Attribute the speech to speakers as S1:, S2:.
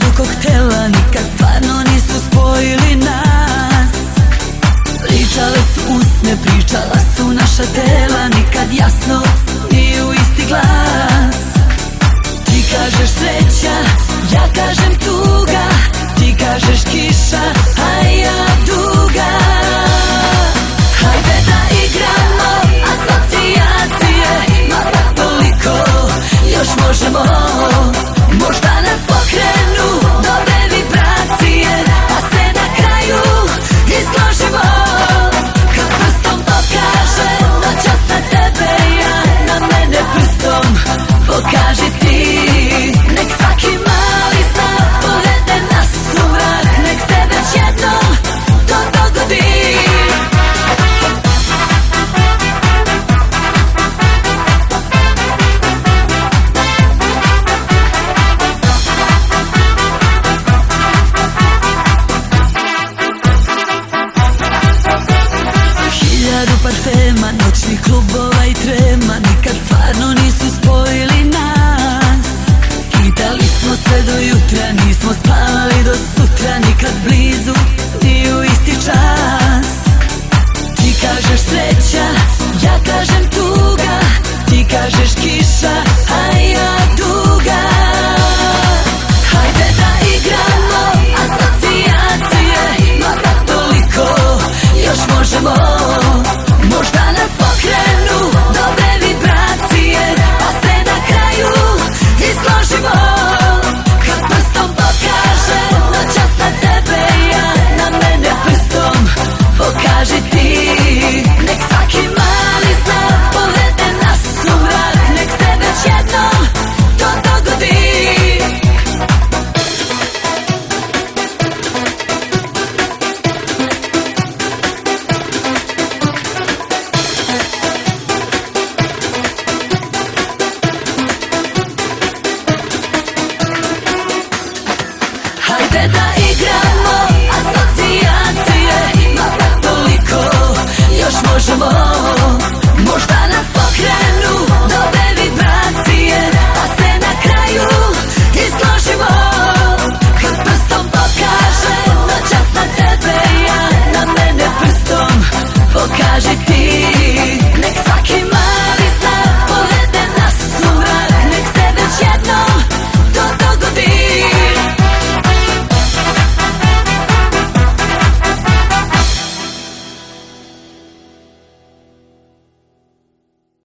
S1: koktela Nikad stvarno nisu spojili nas. Pričale su usne, pričala su naša tela Nikad jasno nije u isti glas. Ti kažeš sreća, ja kažem tuga Ti kažeš kiša, spavali do sutra Nikad blizu, ni u isti čas. Ti kažeš sreća, ja kažem tuga. Ti kažeš kiša, a ja duga. Hajde da igramo asocijacije Ma da toliko još možemo možemo